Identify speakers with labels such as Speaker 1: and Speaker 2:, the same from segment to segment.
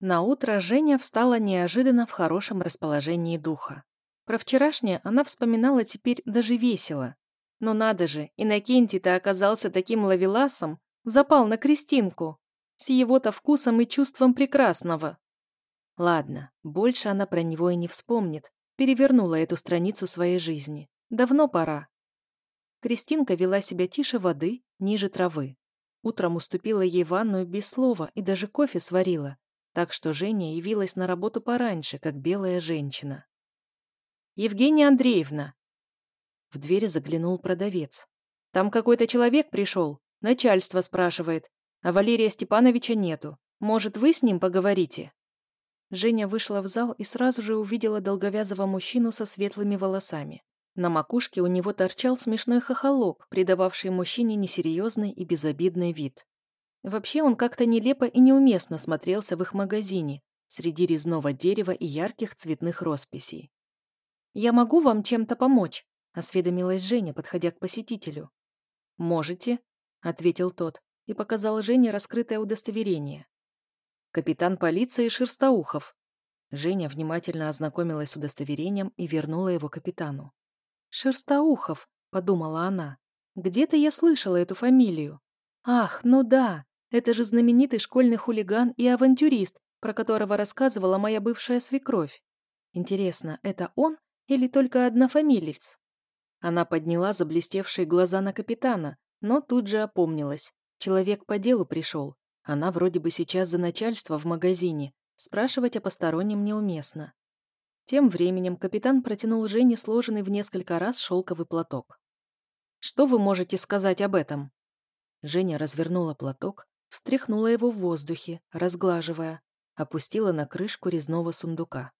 Speaker 1: На утро Женя встала неожиданно в хорошем расположении духа. Про вчерашнее она вспоминала теперь даже весело. Но надо же, Иннокентий-то оказался таким ловеласом, запал на Кристинку, с его-то вкусом и чувством прекрасного. Ладно, больше она про него и не вспомнит, перевернула эту страницу своей жизни. Давно пора. Кристинка вела себя тише воды, ниже травы. Утром уступила ей ванную без слова и даже кофе сварила, так что Женя явилась на работу пораньше, как белая женщина. «Евгения Андреевна!» В дверь заглянул продавец. «Там какой-то человек пришел, начальство спрашивает, а Валерия Степановича нету. Может, вы с ним поговорите?» Женя вышла в зал и сразу же увидела долговязого мужчину со светлыми волосами. На макушке у него торчал смешной хохолок, придававший мужчине несерьезный и безобидный вид. Вообще он как-то нелепо и неуместно смотрелся в их магазине, среди резного дерева и ярких цветных росписей. «Я могу вам чем-то помочь?» – осведомилась Женя, подходя к посетителю. «Можете», – ответил тот и показал Жене раскрытое удостоверение. «Капитан полиции Шерстоухов». Женя внимательно ознакомилась с удостоверением и вернула его капитану. «Шерстоухов», – подумала она. «Где-то я слышала эту фамилию. Ах, ну да, это же знаменитый школьный хулиган и авантюрист, про которого рассказывала моя бывшая свекровь. Интересно, это он или только однофамилец? Она подняла заблестевшие глаза на капитана, но тут же опомнилась. Человек по делу пришел. Она вроде бы сейчас за начальство в магазине. Спрашивать о постороннем неуместно. Тем временем капитан протянул Жене сложенный в несколько раз шелковый платок. «Что вы можете сказать об этом?» Женя развернула платок, встряхнула его в воздухе, разглаживая, опустила на крышку резного сундука.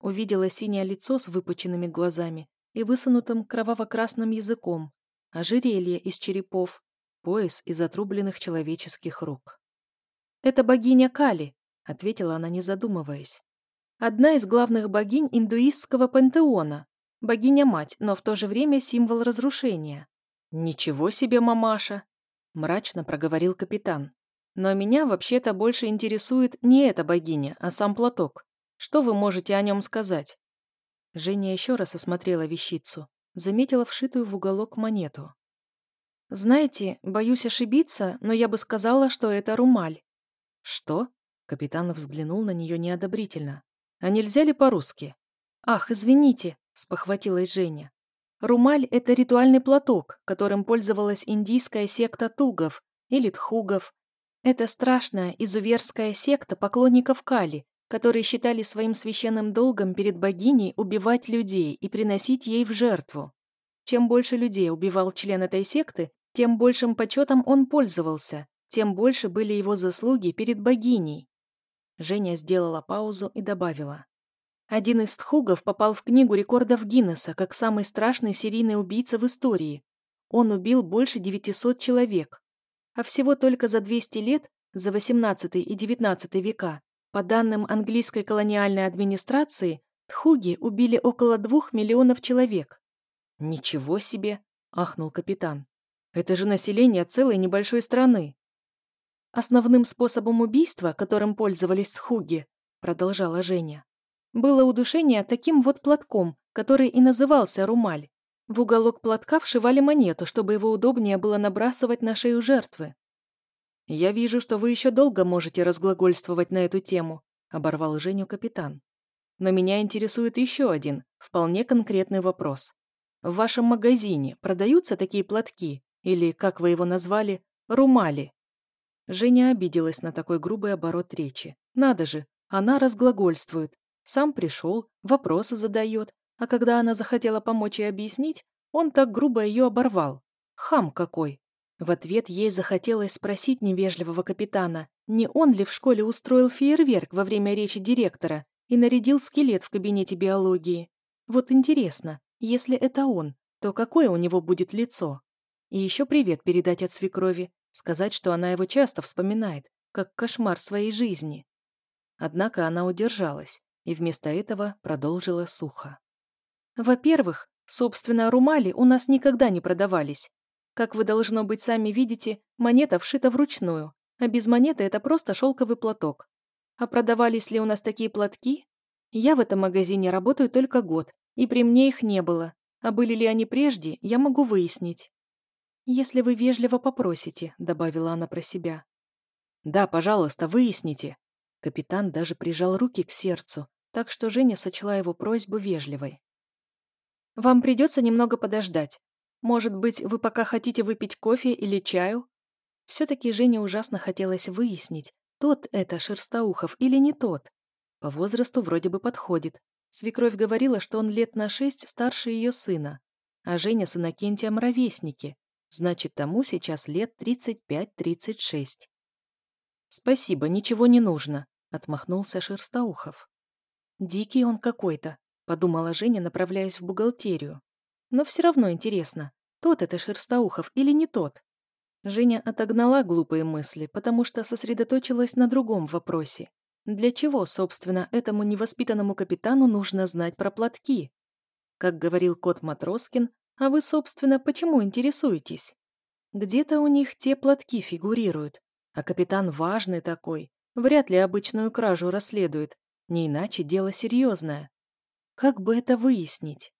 Speaker 1: Увидела синее лицо с выпученными глазами и высунутым кроваво-красным языком, ожерелье из черепов, пояс из отрубленных человеческих рук. «Это богиня Кали», — ответила она, не задумываясь. «Одна из главных богинь индуистского пантеона, богиня-мать, но в то же время символ разрушения». «Ничего себе, мамаша!» — мрачно проговорил капитан. Но меня вообще-то больше интересует не эта богиня, а сам платок. Что вы можете о нем сказать?» Женя еще раз осмотрела вещицу, заметила вшитую в уголок монету. «Знаете, боюсь ошибиться, но я бы сказала, что это румаль». «Что?» — капитан взглянул на нее неодобрительно. «А нельзя ли по-русски?» «Ах, извините», — спохватилась Женя. «Румаль — это ритуальный платок, которым пользовалась индийская секта тугов или тхугов, это страшная изуверская секта поклонников Кали, которые считали своим священным долгом перед богиней убивать людей и приносить ей в жертву. Чем больше людей убивал член этой секты, тем большим почетом он пользовался, тем больше были его заслуги перед богиней. Женя сделала паузу и добавила. Один из тхугов попал в книгу рекордов Гиннесса как самый страшный серийный убийца в истории. Он убил больше 900 человек а всего только за 200 лет, за 18 и 19 века, по данным английской колониальной администрации, тхуги убили около двух миллионов человек. «Ничего себе!» – ахнул капитан. «Это же население целой небольшой страны». «Основным способом убийства, которым пользовались тхуги, – продолжала Женя, – было удушение таким вот платком, который и назывался румаль. В уголок платка вшивали монету, чтобы его удобнее было набрасывать на шею жертвы. «Я вижу, что вы еще долго можете разглагольствовать на эту тему», оборвал Женю капитан. «Но меня интересует еще один, вполне конкретный вопрос. В вашем магазине продаются такие платки, или, как вы его назвали, румали?» Женя обиделась на такой грубый оборот речи. «Надо же, она разглагольствует. Сам пришел, вопросы задает, а когда она захотела помочь и объяснить, он так грубо ее оборвал. Хам какой. В ответ ей захотелось спросить невежливого капитана, не он ли в школе устроил фейерверк во время речи директора и нарядил скелет в кабинете биологии. Вот интересно, если это он, то какое у него будет лицо? И еще привет передать от свекрови, сказать, что она его часто вспоминает, как кошмар своей жизни. Однако она удержалась и вместо этого продолжила сухо. Во-первых, собственно, румали у нас никогда не продавались. Как вы, должно быть, сами видите, монета вшита вручную, а без монеты это просто шелковый платок. А продавались ли у нас такие платки? Я в этом магазине работаю только год, и при мне их не было. А были ли они прежде, я могу выяснить. «Если вы вежливо попросите», — добавила она про себя. «Да, пожалуйста, выясните». Капитан даже прижал руки к сердцу, так что Женя сочла его просьбу вежливой. «Вам придется немного подождать. Может быть, вы пока хотите выпить кофе или чаю?» Все-таки Жене ужасно хотелось выяснить, тот это Шерстоухов или не тот. По возрасту вроде бы подходит. Свекровь говорила, что он лет на шесть старше ее сына, а Женя с Иннокентием ровесники, значит, тому сейчас лет 35-36. «Спасибо, ничего не нужно», — отмахнулся Шерстоухов. «Дикий он какой-то», — подумала Женя, направляясь в бухгалтерию. «Но все равно интересно, тот это Шерстоухов или не тот?» Женя отогнала глупые мысли, потому что сосредоточилась на другом вопросе. Для чего, собственно, этому невоспитанному капитану нужно знать про платки? Как говорил кот Матроскин, а вы, собственно, почему интересуетесь? Где-то у них те платки фигурируют, а капитан важный такой, вряд ли обычную кражу расследует, не иначе дело серьезное. Как бы это выяснить?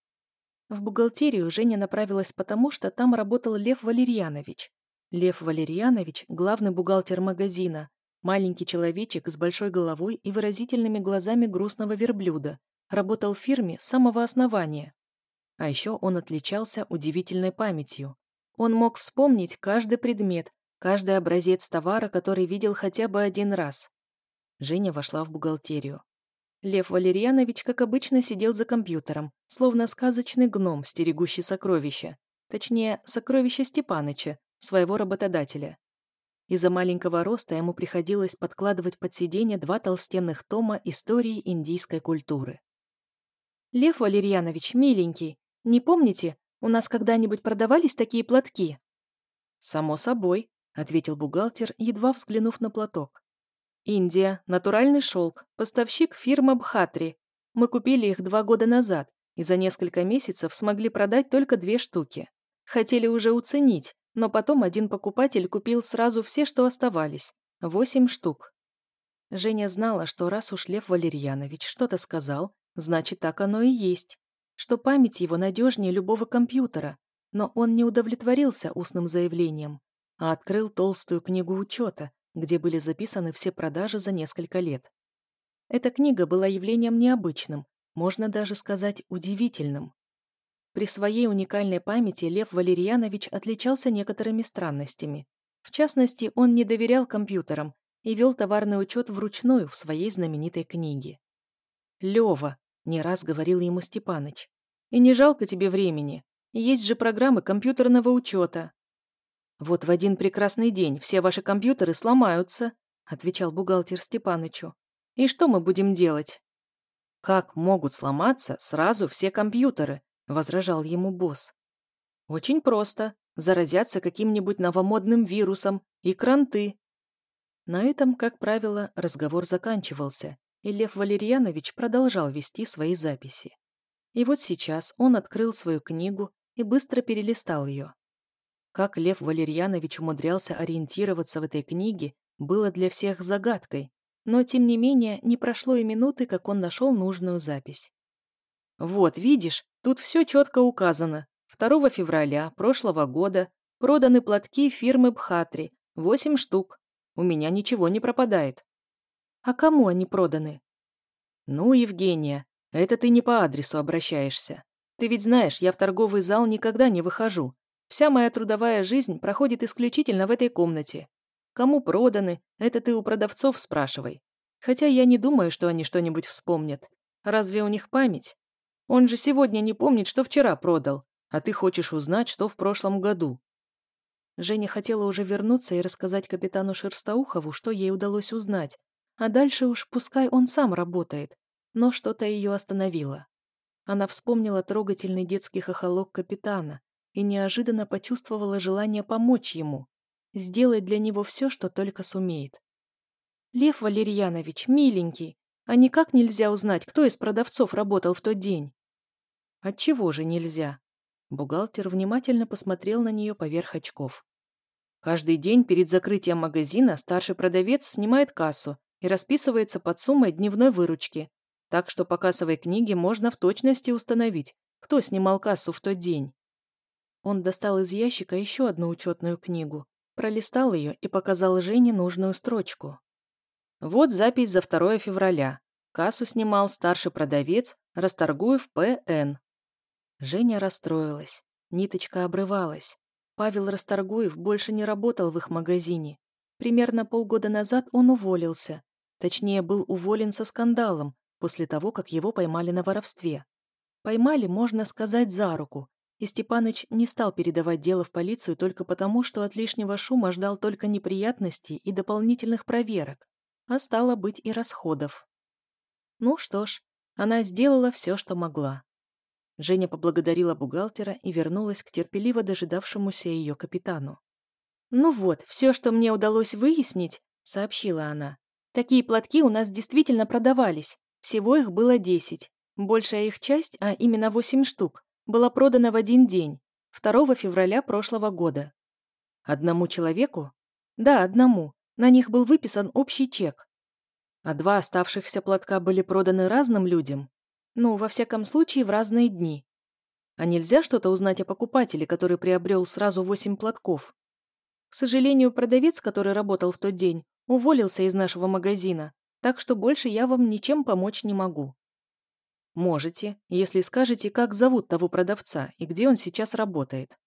Speaker 1: В бухгалтерию Женя направилась потому, что там работал Лев Валерьянович. Лев Валерьянович – главный бухгалтер магазина, маленький человечек с большой головой и выразительными глазами грустного верблюда, работал в фирме с самого основания. А еще он отличался удивительной памятью. Он мог вспомнить каждый предмет, каждый образец товара, который видел хотя бы один раз. Женя вошла в бухгалтерию. Лев Валерьянович, как обычно, сидел за компьютером, словно сказочный гном, стерегущий сокровища. Точнее, сокровища Степаныча, своего работодателя. Из-за маленького роста ему приходилось подкладывать под сиденье два толстенных тома истории индийской культуры. «Лев Валерьянович, миленький, не помните, у нас когда-нибудь продавались такие платки?» «Само собой», — ответил бухгалтер, едва взглянув на платок. «Индия, натуральный шелк, поставщик фирма Бхатри. Мы купили их два года назад и за несколько месяцев смогли продать только две штуки. Хотели уже уценить, но потом один покупатель купил сразу все, что оставались. Восемь штук. Женя знала, что раз уж Лев Валерьянович что-то сказал, значит, так оно и есть. Что память его надежнее любого компьютера. Но он не удовлетворился устным заявлением, а открыл толстую книгу учета, где были записаны все продажи за несколько лет. Эта книга была явлением необычным, можно даже сказать удивительным. При своей уникальной памяти Лев Валерьянович отличался некоторыми странностями. В частности, он не доверял компьютерам и вел товарный учет вручную в своей знаменитой книге. «Лева», — не раз говорил ему Степаныч, — «и не жалко тебе времени. Есть же программы компьютерного учета». «Вот в один прекрасный день все ваши компьютеры сломаются», — отвечал бухгалтер Степанычу. «И что мы будем делать?» «Как могут сломаться сразу все компьютеры?» — возражал ему босс. «Очень просто. Заразятся каким-нибудь новомодным вирусом и кранты». На этом, как правило, разговор заканчивался, и Лев Валерьянович продолжал вести свои записи. И вот сейчас он открыл свою книгу и быстро перелистал ее. Как Лев Валерьянович умудрялся ориентироваться в этой книге, было для всех загадкой, но, тем не менее, не прошло и минуты, как он нашел нужную запись. «Вот, видишь, тут все четко указано. 2 февраля прошлого года проданы платки фирмы Бхатри, 8 штук. У меня ничего не пропадает». «А кому они проданы?» «Ну, Евгения, это ты не по адресу обращаешься. Ты ведь знаешь, я в торговый зал никогда не выхожу. Вся моя трудовая жизнь проходит исключительно в этой комнате. Кому проданы, это ты у продавцов спрашивай. Хотя я не думаю, что они что-нибудь вспомнят. Разве у них память? Он же сегодня не помнит, что вчера продал, а ты хочешь узнать, что в прошлом году». Женя хотела уже вернуться и рассказать капитану Шерстоухову, что ей удалось узнать, а дальше уж пускай он сам работает, но что-то ее остановило. Она вспомнила трогательный детский хохолок капитана и неожиданно почувствовала желание помочь ему, сделать для него все, что только сумеет. «Лев Валерьянович, миленький, а никак нельзя узнать, кто из продавцов работал в тот день?» Отчего же нельзя? Бухгалтер внимательно посмотрел на нее поверх очков. Каждый день перед закрытием магазина старший продавец снимает кассу и расписывается под суммой дневной выручки, так что по кассовой книге можно в точности установить, кто снимал кассу в тот день. Он достал из ящика еще одну учетную книгу, пролистал ее и показал Жене нужную строчку. Вот запись за 2 февраля. Кассу снимал старший продавец Расторгуев П.Н. Женя расстроилась. Ниточка обрывалась. Павел Расторгуев больше не работал в их магазине. Примерно полгода назад он уволился. Точнее, был уволен со скандалом, после того, как его поймали на воровстве. Поймали, можно сказать, за руку, и Степаныч не стал передавать дело в полицию только потому, что от лишнего шума ждал только неприятностей и дополнительных проверок, а стало быть и расходов. Ну что ж, она сделала все, что могла. Женя поблагодарила бухгалтера и вернулась к терпеливо дожидавшемуся ее капитану. «Ну вот, все, что мне удалось выяснить», — сообщила она. «Такие платки у нас действительно продавались. Всего их было десять. Большая их часть, а именно восемь штук, была продана в один день, 2 февраля прошлого года. Одному человеку? Да, одному. На них был выписан общий чек. А два оставшихся платка были проданы разным людям? Ну, во всяком случае, в разные дни. А нельзя что-то узнать о покупателе, который приобрел сразу восемь платков? К сожалению, продавец, который работал в тот день, уволился из нашего магазина, так что больше я вам ничем помочь не могу. Можете, если скажете, как зовут того продавца и где он сейчас работает.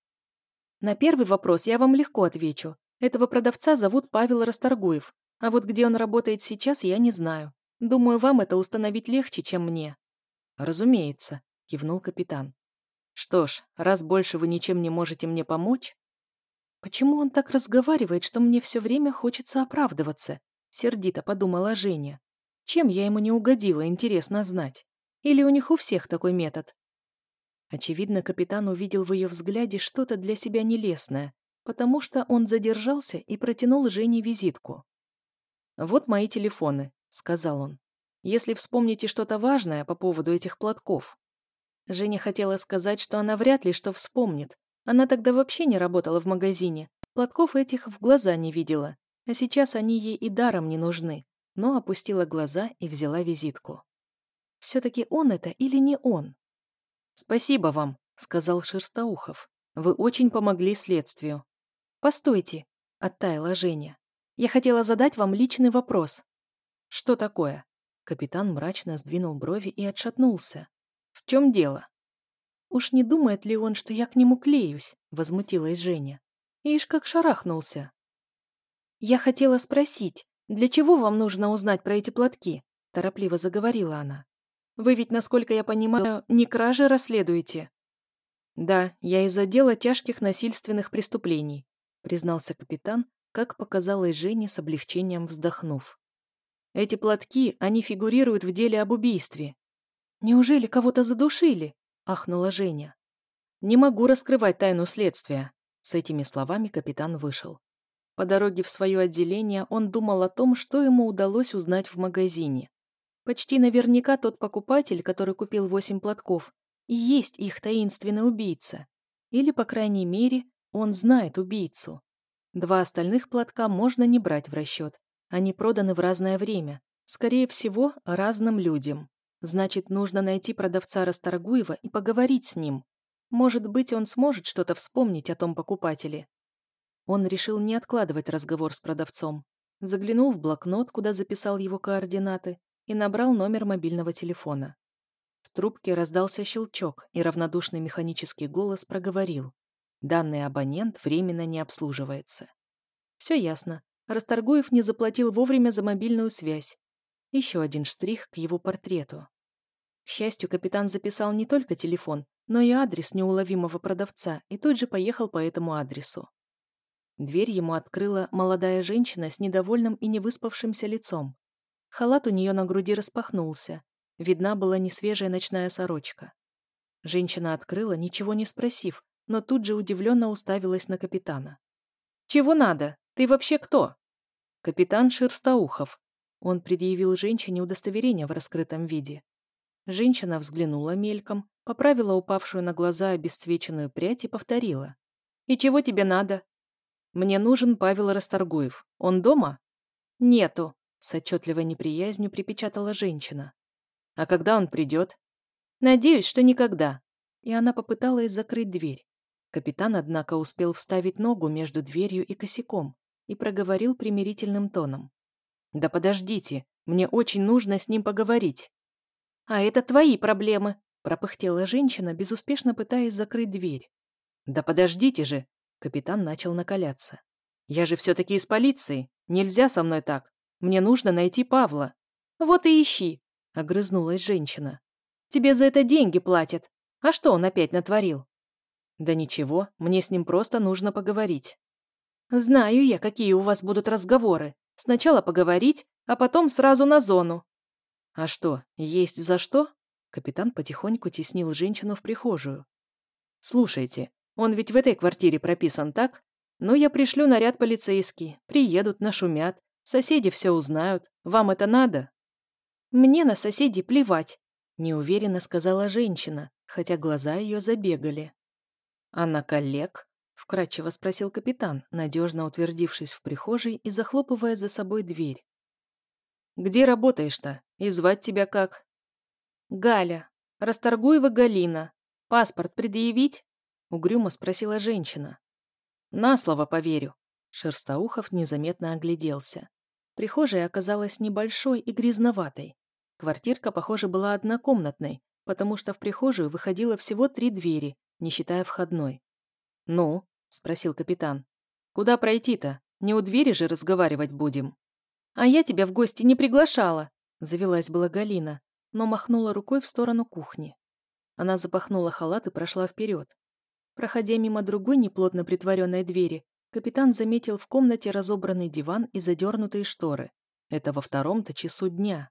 Speaker 1: На первый вопрос я вам легко отвечу. Этого продавца зовут Павел Расторгуев, а вот где он работает сейчас, я не знаю. Думаю, вам это установить легче, чем мне. Разумеется, кивнул капитан. Что ж, раз больше вы ничем не можете мне помочь... Почему он так разговаривает, что мне все время хочется оправдываться? Сердито подумала Женя. Чем я ему не угодила, интересно знать. Или у них у всех такой метод? Очевидно, капитан увидел в ее взгляде что-то для себя нелестное, потому что он задержался и протянул Жене визитку. «Вот мои телефоны», — сказал он. «Если вспомните что-то важное по поводу этих платков». Женя хотела сказать, что она вряд ли что вспомнит. Она тогда вообще не работала в магазине, платков этих в глаза не видела, а сейчас они ей и даром не нужны, но опустила глаза и взяла визитку. Все-таки он это или не он? «Спасибо вам», — сказал Шерстоухов. «Вы очень помогли следствию». «Постойте», — оттаяла Женя. «Я хотела задать вам личный вопрос». «Что такое?» Капитан мрачно сдвинул брови и отшатнулся. «В чем дело?» «Уж не думает ли он, что я к нему клеюсь?» — возмутилась Женя. «Ишь, как шарахнулся». «Я хотела спросить, для чего вам нужно узнать про эти платки?» — торопливо заговорила она. Вы ведь, насколько я понимаю, не кражи расследуете?» «Да, я из отдела тяжких насильственных преступлений», признался капитан, как показалось Жене с облегчением вздохнув. «Эти платки, они фигурируют в деле об убийстве». «Неужели кого-то задушили?» ахнула Женя. «Не могу раскрывать тайну следствия», с этими словами капитан вышел. По дороге в свое отделение он думал о том, что ему удалось узнать в магазине. Почти наверняка тот покупатель, который купил восемь платков, и есть их таинственный убийца. Или, по крайней мере, он знает убийцу. Два остальных платка можно не брать в расчет. Они проданы в разное время. Скорее всего, разным людям. Значит, нужно найти продавца Расторгуева и поговорить с ним. Может быть, он сможет что-то вспомнить о том покупателе. Он решил не откладывать разговор с продавцом. Заглянул в блокнот, куда записал его координаты, и набрал номер мобильного телефона. В трубке раздался щелчок, и равнодушный механический голос проговорил. Данный абонент временно не обслуживается. Все ясно. Расторгуев не заплатил вовремя за мобильную связь. Еще один штрих к его портрету. К счастью, капитан записал не только телефон, но и адрес неуловимого продавца и тут же поехал по этому адресу. Дверь ему открыла молодая женщина с недовольным и невыспавшимся лицом. Халат у нее на груди распахнулся. Видна была несвежая ночная сорочка. Женщина открыла, ничего не спросив, но тут же удивленно уставилась на капитана. «Чего надо? Ты вообще кто?» «Капитан Шерстоухов». Он предъявил женщине удостоверение в раскрытом виде. Женщина взглянула мельком, поправила упавшую на глаза обесцвеченную прядь и повторила. «И чего тебе надо?» «Мне нужен Павел Расторгуев. Он дома?» «Нету», С отчетливой неприязнью припечатала женщина. «А когда он придет?» «Надеюсь, что никогда». И она попыталась закрыть дверь. Капитан, однако, успел вставить ногу между дверью и косяком и проговорил примирительным тоном. «Да подождите, мне очень нужно с ним поговорить». «А это твои проблемы», – пропыхтела женщина, безуспешно пытаясь закрыть дверь. «Да подождите же!» – капитан начал накаляться. «Я же все-таки из полиции. Нельзя со мной так. Мне нужно найти Павла». «Вот и ищи», – огрызнулась женщина. «Тебе за это деньги платят. А что он опять натворил?» «Да ничего, мне с ним просто нужно поговорить». «Знаю я, какие у вас будут разговоры. Сначала поговорить, а потом сразу на зону». «А что, есть за что?» Капитан потихоньку теснил женщину в прихожую. «Слушайте, он ведь в этой квартире прописан, так? Ну, я пришлю наряд полицейский. Приедут, нашумят. Соседи все узнают. Вам это надо?» «Мне на соседей плевать», – неуверенно сказала женщина, хотя глаза ее забегали. «А на коллег?» – вкратчиво спросил капитан, надежно утвердившись в прихожей и захлопывая за собой дверь. «Где работаешь-то? И звать тебя как?» «Галя. Расторгуева Галина. Паспорт предъявить?» – угрюмо спросила женщина. «На слово поверю». Шерстоухов незаметно огляделся. Прихожая оказалась небольшой и грязноватой. Квартирка, похоже, была однокомнатной, потому что в прихожую выходило всего три двери, не считая входной. «Ну?» – спросил капитан. «Куда пройти-то? Не у двери же разговаривать будем». «А я тебя в гости не приглашала», – завелась была Галина, но махнула рукой в сторону кухни. Она запахнула халат и прошла вперед. Проходя мимо другой неплотно притворенной двери, капитан заметил в комнате разобранный диван и задернутые шторы. Это во втором-то часу дня.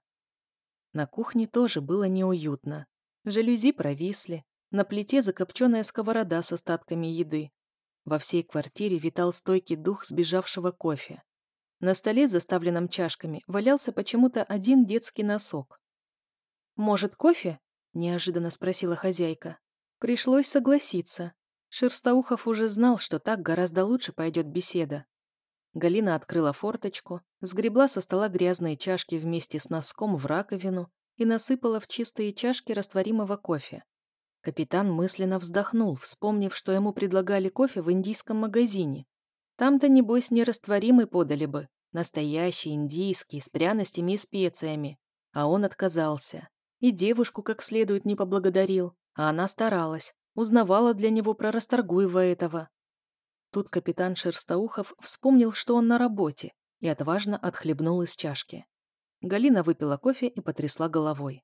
Speaker 1: На кухне тоже было неуютно. Жалюзи провисли, на плите закопченная сковорода с остатками еды. Во всей квартире витал стойкий дух сбежавшего кофе. На столе, заставленном чашками, валялся почему-то один детский носок. «Может, кофе?» – неожиданно спросила хозяйка. Пришлось согласиться. Шерстоухов уже знал, что так гораздо лучше пойдет беседа. Галина открыла форточку, сгребла со стола грязные чашки вместе с носком в раковину и насыпала в чистые чашки растворимого кофе. Капитан мысленно вздохнул, вспомнив, что ему предлагали кофе в индийском магазине. Там-то, небось, нерастворимый подали бы, настоящий, индийский, с пряностями и специями. А он отказался. И девушку как следует не поблагодарил, а она старалась, Узнавала для него про Расторгуева этого. Тут капитан Шерстоухов вспомнил, что он на работе, и отважно отхлебнул из чашки. Галина выпила кофе и потрясла головой.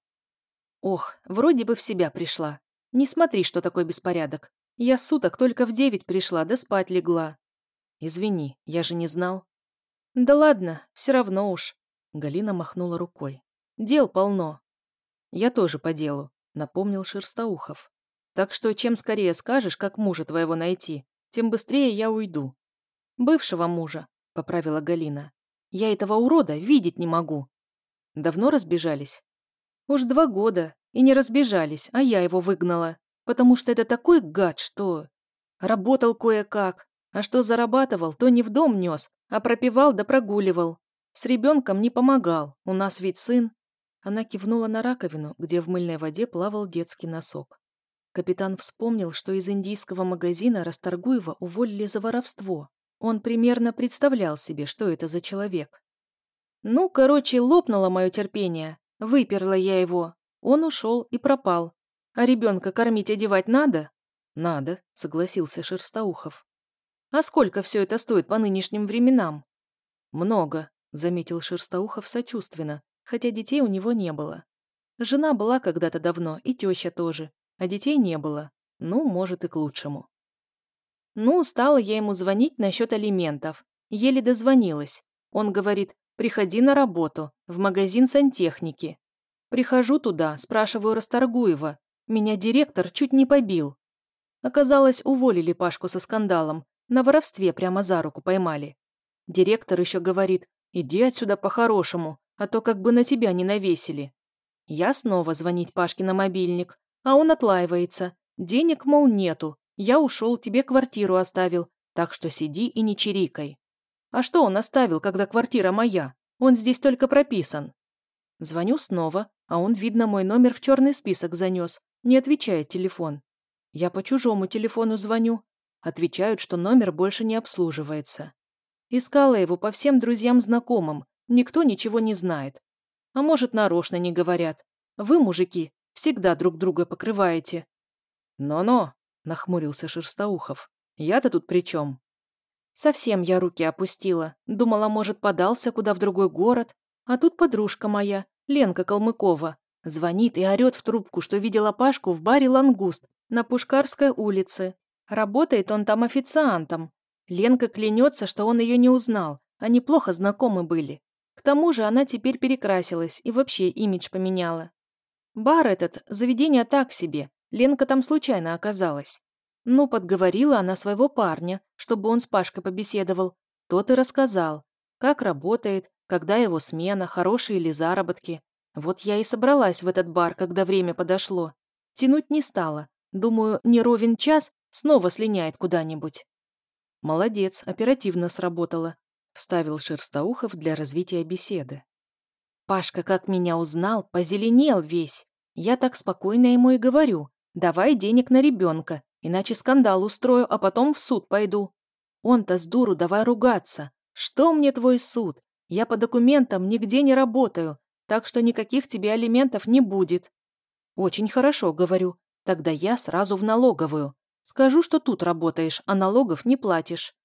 Speaker 1: «Ох, вроде бы в себя пришла. Не смотри, что такой беспорядок. Я суток только в девять пришла, да спать легла». «Извини, я же не знал». «Да ладно, все равно уж». Галина махнула рукой. «Дел полно». «Я тоже по делу», — напомнил Шерстоухов. Так что чем скорее скажешь, как мужа твоего найти, тем быстрее я уйду». «Бывшего мужа», — поправила Галина. «Я этого урода видеть не могу». «Давно разбежались?» «Уж два года. И не разбежались, а я его выгнала. Потому что это такой гад, что...» «Работал кое-как. А что зарабатывал, то не в дом нес, а пропивал да прогуливал. С ребенком не помогал. У нас ведь сын». Она кивнула на раковину, где в мыльной воде плавал детский носок. Капитан вспомнил, что из индийского магазина Расторгуева уволили за воровство. Он примерно представлял себе, что это за человек. Ну, короче, лопнуло мое терпение. Выперла я его. Он ушел и пропал. А ребенка кормить одевать надо? Надо, согласился Шерстоухов. А сколько все это стоит по нынешним временам? Много, заметил Шерстоухов сочувственно, хотя детей у него не было. Жена была когда-то давно, и теща тоже, а детей не было. Ну, может, и к лучшему. Ну, стала я ему звонить насчет алиментов. Еле дозвонилась. Он говорит, приходи на работу, в магазин сантехники. Прихожу туда, спрашиваю Расторгуева. Меня директор чуть не побил. Оказалось, уволили Пашку со скандалом. На воровстве прямо за руку поймали. Директор еще говорит, иди отсюда по-хорошему, а то как бы на тебя не навесили. Я снова звонить Пашке на мобильник, а он отлаивается. Денег, мол, нету. Я ушел, тебе квартиру оставил. Так что сиди и не чирикай. А что он оставил, когда квартира моя? Он здесь только прописан. Звоню снова, а он, видно, мой номер в черный список занес. Не отвечает телефон. Я по чужому телефону звоню. Отвечают, что номер больше не обслуживается. Искала его по всем друзьям-знакомым. Никто ничего не знает. А может, нарочно не говорят. Вы, мужики, всегда друг друга покрываете. «Но-но», — нахмурился Шерстоухов. «Я-то тут при чем?» Совсем я руки опустила. Думала, может, подался куда в другой город. А тут подружка моя, Ленка Калмыкова, звонит и орет в трубку, что видела Пашку в баре «Лангуст» на Пушкарской улице. Работает он там официантом. Ленка клянется, что он ее не узнал. Они плохо знакомы были. К тому же она теперь перекрасилась и вообще имидж поменяла. Бар этот, заведение так себе. Ленка там случайно оказалась. Ну, подговорила она своего парня, чтобы он с Пашкой побеседовал. Тот и рассказал, как работает, когда его смена, хорошие ли заработки. Вот я и собралась в этот бар, когда время подошло. Тянуть не стала. Думаю, не ровен час, снова слиняет куда-нибудь. Молодец, оперативно сработала, вставил Шерстоухов для развития беседы. Пашка, как меня узнал, позеленел весь. Я так спокойно ему и говорю. Давай денег на ребенка, иначе скандал устрою, а потом в суд пойду. Он-то с дуру давай ругаться. Что мне твой суд? Я по документам нигде не работаю, так что никаких тебе алиментов не будет. Очень хорошо, говорю. Тогда я сразу в налоговую. Скажу, что тут работаешь, а налогов не платишь.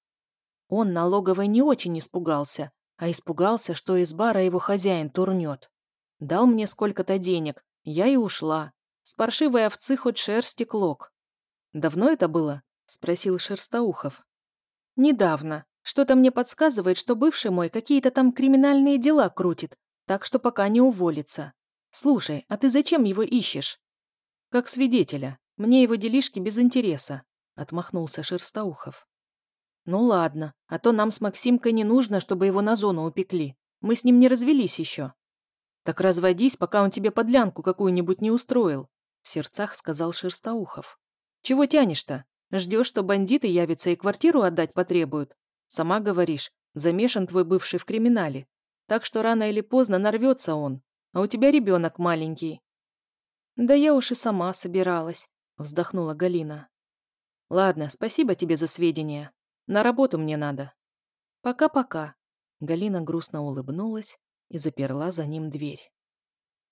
Speaker 1: Он налоговой не очень испугался, а испугался, что из бара его хозяин турнет. Дал мне сколько-то денег, я и ушла. С паршивой овцы хоть шерсти клок. «Давно это было?» – спросил Шерстоухов. «Недавно. Что-то мне подсказывает, что бывший мой какие-то там криминальные дела крутит, так что пока не уволится. Слушай, а ты зачем его ищешь?» «Как свидетеля. Мне его делишки без интереса», – отмахнулся Шерстоухов. «Ну ладно, а то нам с Максимкой не нужно, чтобы его на зону упекли. Мы с ним не развелись еще». «Так разводись, пока он тебе подлянку какую-нибудь не устроил», – в сердцах сказал Шерстоухов. Чего тянешь-то? Ждешь, что бандиты явятся и квартиру отдать потребуют? Сама говоришь, замешан твой бывший в криминале. Так что рано или поздно нарвется он. А у тебя ребенок маленький. Да я уж и сама собиралась, вздохнула Галина. Ладно, спасибо тебе за сведения. На работу мне надо. Пока-пока. Галина грустно улыбнулась и заперла за ним дверь.